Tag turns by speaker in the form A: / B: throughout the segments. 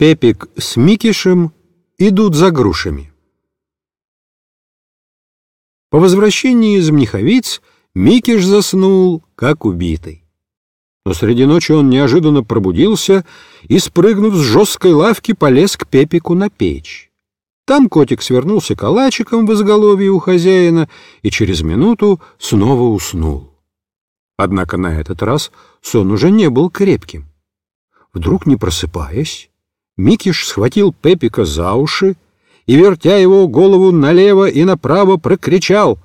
A: Пепик с Микишем идут за грушами. По возвращении из Мниховиц Микиш заснул, как убитый. Но среди ночи он неожиданно пробудился и, спрыгнув с жесткой лавки, полез к Пепику на печь. Там котик свернулся калачиком в изголовье у хозяина и через минуту снова уснул. Однако на этот раз сон уже не был крепким. Вдруг, не просыпаясь, Микиш схватил Пепика за уши и, вертя его голову налево и направо, прокричал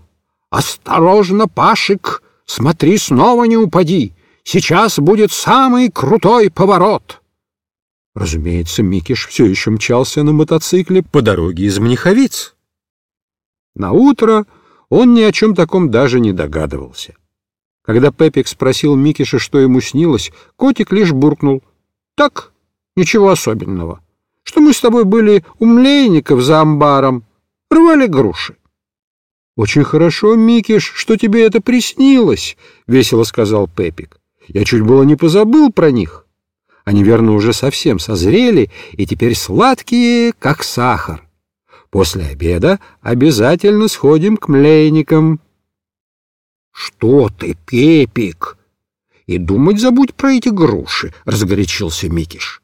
A: «Осторожно, Пашик! Смотри, снова не упади! Сейчас будет самый крутой поворот!» Разумеется, Микиш все еще мчался на мотоцикле по дороге из Мниховиц. На утро он ни о чем таком даже не догадывался. Когда Пепик спросил Микиша, что ему снилось, котик лишь буркнул. «Так, Ничего особенного. Что мы с тобой были у млейников за амбаром, рвали груши. — Очень хорошо, Микиш, что тебе это приснилось, — весело сказал Пепик. — Я чуть было не позабыл про них. Они, верно, уже совсем созрели и теперь сладкие, как сахар. После обеда обязательно сходим к млейникам. — Что ты, Пепик? И думать забудь про эти груши, — разгорячился Микиш.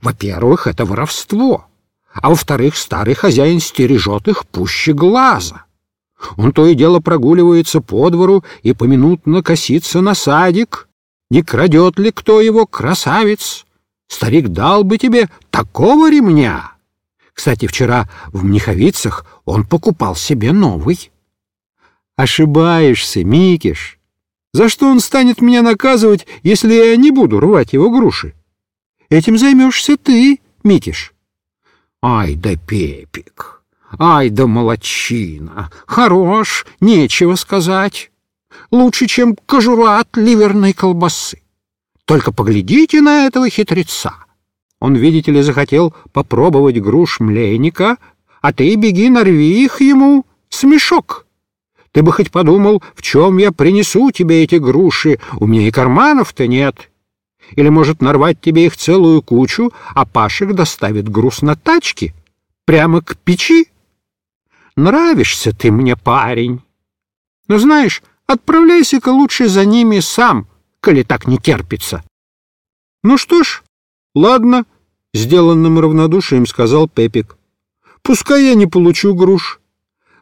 A: Во-первых, это воровство, а во-вторых, старый хозяин стережет их пуще глаза. Он то и дело прогуливается по двору и поминутно косится на садик. Не крадет ли кто его, красавец? Старик дал бы тебе такого ремня. Кстати, вчера в Мниховицах он покупал себе новый. Ошибаешься, Микиш. За что он станет меня наказывать, если я не буду рвать его груши? Этим займешься ты, Микиш. Ай да Пепик, ай да молочина. Хорош, нечего сказать. Лучше, чем кожура от ливерной колбасы. Только поглядите на этого хитреца. Он, видите ли, захотел попробовать груш млейника, а ты беги, нарви их ему смешок. Ты бы хоть подумал, в чем я принесу тебе эти груши, у меня и карманов-то нет. Или, может, нарвать тебе их целую кучу, а Пашек доставит груз на тачке прямо к печи? Нравишься ты мне, парень. Но знаешь, отправляйся-ка лучше за ними сам, коли так не терпится. Ну что ж, ладно, — сделанным равнодушием сказал Пепик. Пускай я не получу груш.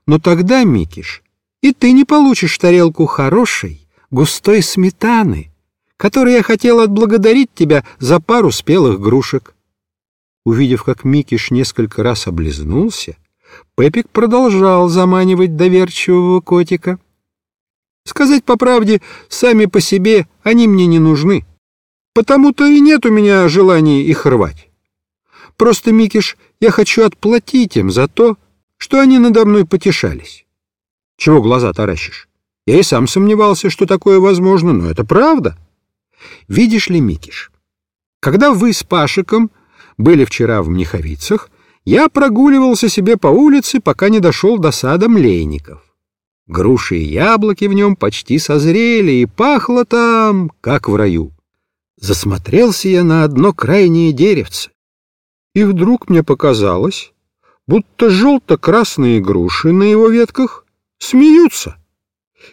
A: Но тогда, Микиш, и ты не получишь тарелку хорошей, густой сметаны, которой я хотел отблагодарить тебя за пару спелых грушек. Увидев, как Микиш несколько раз облизнулся, Пепик продолжал заманивать доверчивого котика. Сказать по правде, сами по себе они мне не нужны, потому-то и нет у меня желания их рвать. Просто, Микиш, я хочу отплатить им за то, что они надо мной потешались. Чего глаза таращишь? Я и сам сомневался, что такое возможно, но это правда. Видишь ли, Микиш, когда вы с Пашиком были вчера в Мниховицах, я прогуливался себе по улице, пока не дошел до сада млейников. Груши и яблоки в нем почти созрели, и пахло там, как в раю. Засмотрелся я на одно крайнее деревце, и вдруг мне показалось, будто желто-красные груши на его ветках смеются.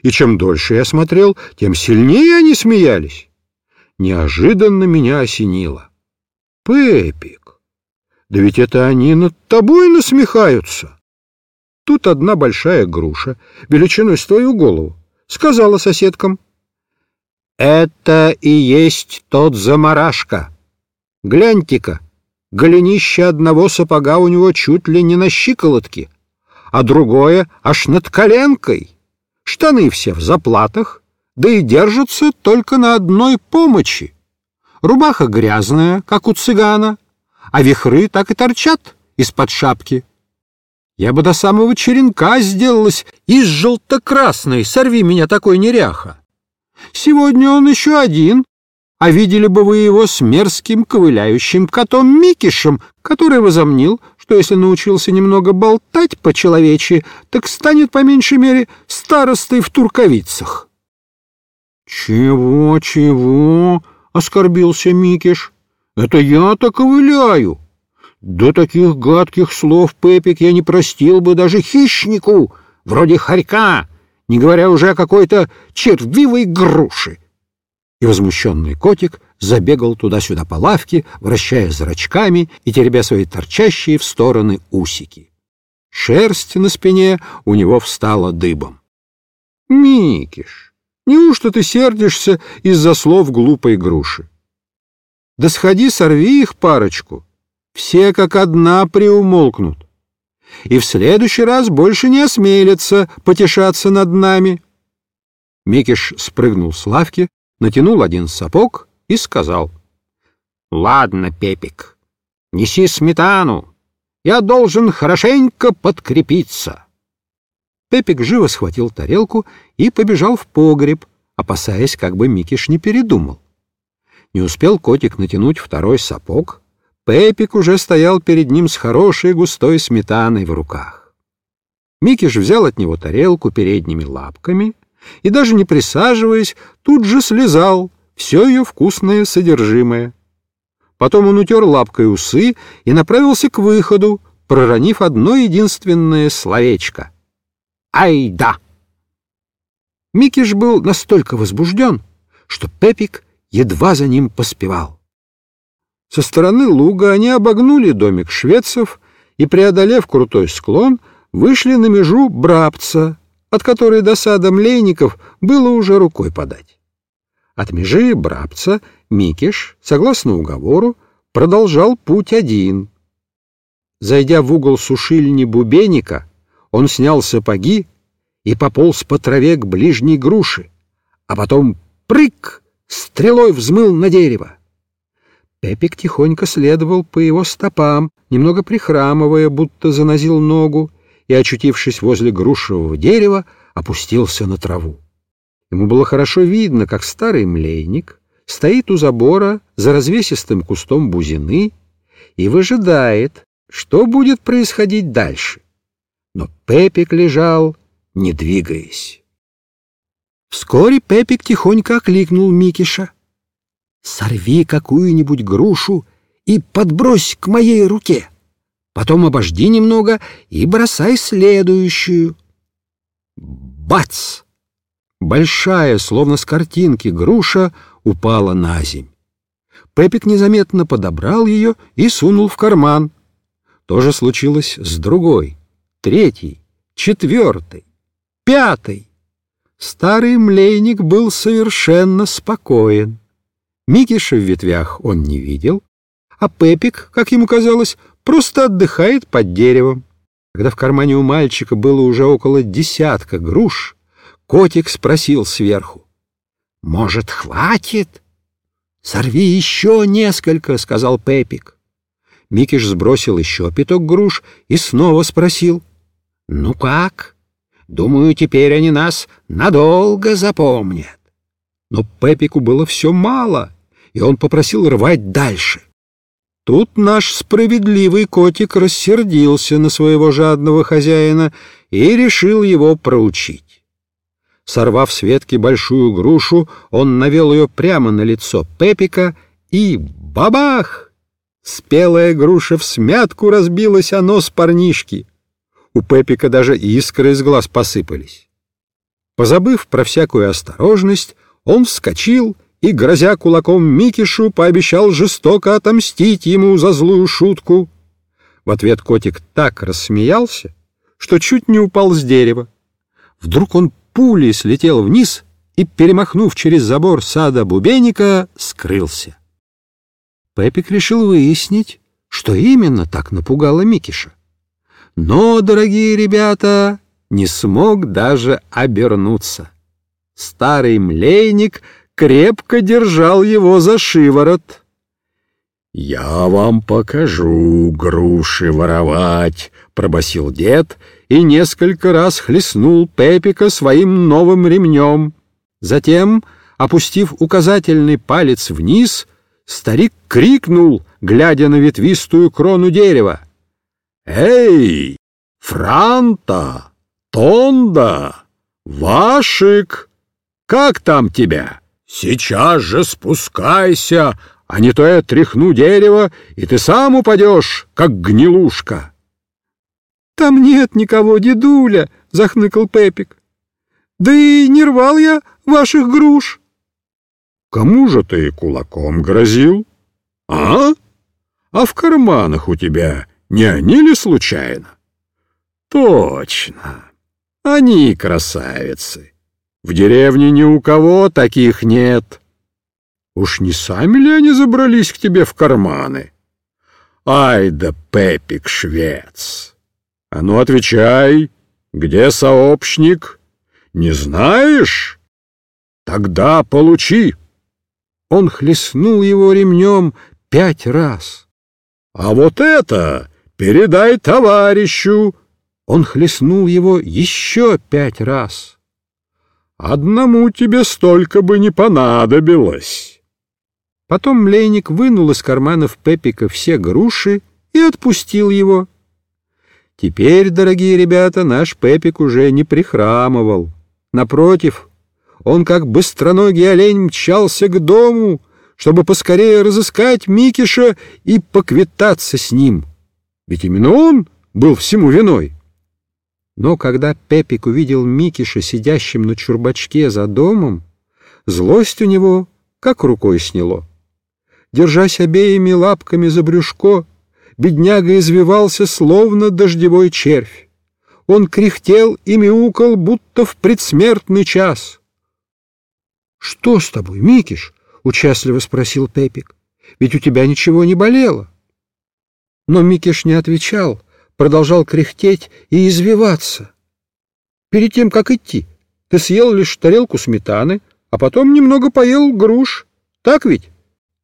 A: И чем дольше я смотрел, тем сильнее они смеялись неожиданно меня осенило. «Пепик, да ведь это они над тобой насмехаются!» Тут одна большая груша, величиной с твою голову, сказала соседкам. «Это и есть тот заморашка. Гляньте-ка, голенище одного сапога у него чуть ли не на щиколотке, а другое аж над коленкой. Штаны все в заплатах, да и держатся только на одной помощи. Рубаха грязная, как у цыгана, а вихры так и торчат из-под шапки. Я бы до самого черенка сделалась из желто-красной, сорви меня такой неряха. Сегодня он еще один, а видели бы вы его с мерзким ковыляющим котом Микишем, который возомнил, что если научился немного болтать по-человечьи, так станет по меньшей мере старостой в турковицах. «Чего, чего?» — оскорбился Микиш. «Это я-то ковыляю. До таких гадких слов, Пепик, я не простил бы даже хищнику, вроде хорька, не говоря уже о какой-то червивой груши. И возмущенный котик забегал туда-сюда по лавке, вращая зрачками и теребя свои торчащие в стороны усики. Шерсть на спине у него встала дыбом. — Микиш, неужто ты сердишься из-за слов глупой груши? Да сходи, сорви их парочку, все как одна приумолкнут, и в следующий раз больше не осмелятся потешаться над нами. Микиш спрыгнул с лавки, натянул один сапог и сказал. — Ладно, Пепик, неси сметану, я должен хорошенько подкрепиться. Пепик живо схватил тарелку и побежал в погреб, опасаясь, как бы Микиш не передумал. Не успел котик натянуть второй сапог, Пепик уже стоял перед ним с хорошей густой сметаной в руках. Микиш взял от него тарелку передними лапками и, даже не присаживаясь, тут же слезал все ее вкусное содержимое. Потом он утер лапкой усы и направился к выходу, проронив одно единственное словечко. «Ай да!» Микиш был настолько возбужден, что Пепик едва за ним поспевал. Со стороны луга они обогнули домик шведцев и, преодолев крутой склон, вышли на межу Брабца, от которой до сада Млейников было уже рукой подать. От межи Брабца Микиш, согласно уговору, продолжал путь один. Зайдя в угол сушильни Бубеника, он снял сапоги и пополз по траве к ближней груши, а потом прыг стрелой взмыл на дерево. Пепик тихонько следовал по его стопам, немного прихрамывая, будто занозил ногу, и, очутившись возле грушевого дерева, опустился на траву. Ему было хорошо видно, как старый млейник стоит у забора за развесистым кустом бузины и выжидает, что будет происходить дальше. Но Пепик лежал, не двигаясь. Вскоре Пепик тихонько окликнул Микиша. «Сорви какую-нибудь грушу и подбрось к моей руке. Потом обожди немного и бросай следующую». Бац! Большая, словно с картинки, груша упала на земь. Пепик незаметно подобрал ее и сунул в карман. То же случилось с другой, третьей, четвертой, пятой. Старый млейник был совершенно спокоен. Микиша в ветвях он не видел, а Пепик, как ему казалось, просто отдыхает под деревом. Когда в кармане у мальчика было уже около десятка груш, Котик спросил сверху. «Может, хватит?» «Сорви еще несколько», — сказал Пепик. Микиш сбросил еще пяток груш и снова спросил. «Ну как? Думаю, теперь они нас надолго запомнят». Но Пепику было все мало, и он попросил рвать дальше. Тут наш справедливый котик рассердился на своего жадного хозяина и решил его проучить. Сорвав с ветки большую грушу, он навел ее прямо на лицо Пепика и бабах! Спелая груша в смятку разбилась о нос парнишки. У Пепика даже искры из глаз посыпались. Позабыв про всякую осторожность, он вскочил и, грозя кулаком Микишу, пообещал жестоко отомстить ему за злую шутку. В ответ котик так рассмеялся, что чуть не упал с дерева. Вдруг он пулей слетел вниз и, перемахнув через забор сада Бубеника, скрылся. Пепик решил выяснить, что именно так напугало Микиша. Но, дорогие ребята, не смог даже обернуться. Старый млейник крепко держал его за шиворот. «Я вам покажу груши воровать», — пробасил дед и несколько раз хлестнул Пепика своим новым ремнем. Затем, опустив указательный палец вниз, старик крикнул, глядя на ветвистую крону дерева. «Эй, Франта, Тонда, Вашик, как там тебя? Сейчас же спускайся, а не то я тряхну дерево, и ты сам упадешь, как гнилушка.
B: — Там нет никого, дедуля, — захныкал Пепик. — Да и не рвал я ваших груш.
A: — Кому же ты кулаком грозил? А? А в карманах у тебя не они ли случайно? — Точно. Они красавицы. В деревне ни у кого таких нет. Уж не сами ли они забрались к тебе в карманы? Ай да Пепик швец! А ну отвечай, где сообщник? Не знаешь? Тогда получи.
B: Он хлестнул его ремнем пять раз.
A: А вот это передай товарищу.
B: Он хлестнул его еще пять раз.
A: Одному тебе столько бы не понадобилось.
B: Потом млейник вынул из карманов Пепика все груши и отпустил его. Теперь, дорогие ребята, наш Пепик уже не прихрамывал. Напротив, он, как быстроногий олень, мчался к дому, чтобы поскорее разыскать Микиша и поквитаться с ним. Ведь именно он был всему виной. Но когда Пепик увидел Микиша сидящим на чурбачке за домом, злость у него как рукой сняло. Держась обеими лапками за брюшко, бедняга извивался, словно дождевой червь. Он кряхтел и мяукал, будто в предсмертный час. — Что с тобой, Микиш? — участливо спросил Пепик. — Ведь у тебя ничего не болело. Но Микиш не отвечал, продолжал кряхтеть и извиваться. Перед тем, как идти, ты съел лишь тарелку сметаны, а потом немного поел груш. Так ведь?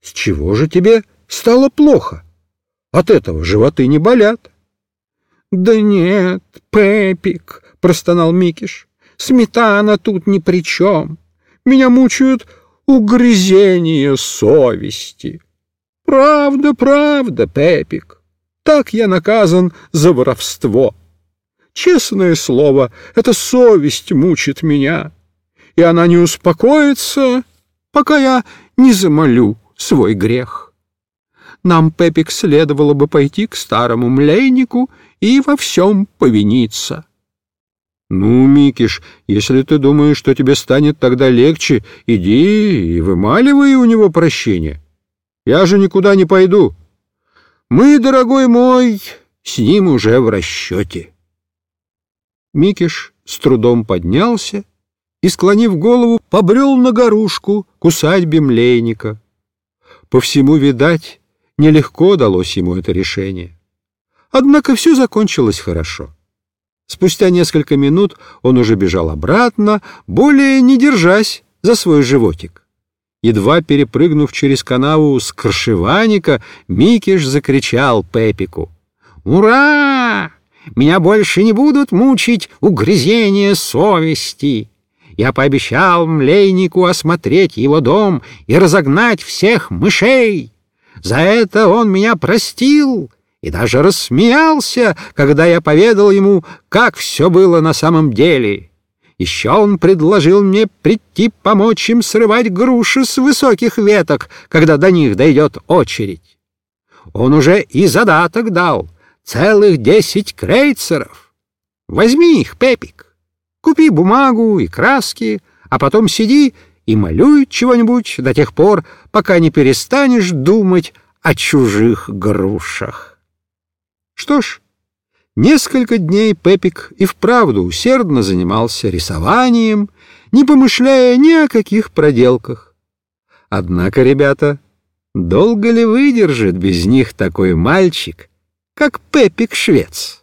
B: С чего же тебе стало плохо? От этого животы не болят. — Да нет, Пепик, — простонал Микиш, — сметана тут ни при чем. Меня мучают угрызения совести. — Правда, правда, Пепик, так я наказан за воровство. Честное слово, эта совесть мучит меня, и она не успокоится, пока я не замолю свой грех. Нам, Пепик, следовало бы пойти к старому млейнику и во всем повиниться.
A: Ну, Микиш, если ты думаешь, что тебе станет тогда легче, иди и вымаливай у него прощение. Я же никуда не пойду. Мы, дорогой мой, с ним уже в расчете.
B: Микиш с трудом поднялся и, склонив голову, побрел на горушку к усадьбе млейника. По всему, видать, нелегко далось ему это решение. Однако все закончилось хорошо. Спустя несколько минут он уже бежал обратно, более не держась за свой животик. Едва перепрыгнув через канаву с кршеваника, Микиш закричал Пепику. «Ура! Меня больше не будут мучить угрызения совести!» Я пообещал млейнику осмотреть его дом и разогнать всех мышей. За это он меня простил и даже рассмеялся, когда я поведал ему, как все было на самом деле. Еще он предложил мне прийти помочь им срывать груши с высоких веток, когда до них дойдет очередь. Он уже и задаток дал — целых десять крейцеров. Возьми их, Пепик. Купи бумагу и краски, а потом сиди и малюй чего-нибудь до тех пор, пока не перестанешь думать о чужих грушах. Что ж, несколько дней Пепик и вправду усердно занимался рисованием, не помышляя ни о каких проделках. Однако, ребята, долго ли выдержит без них такой мальчик, как Пепик Швец?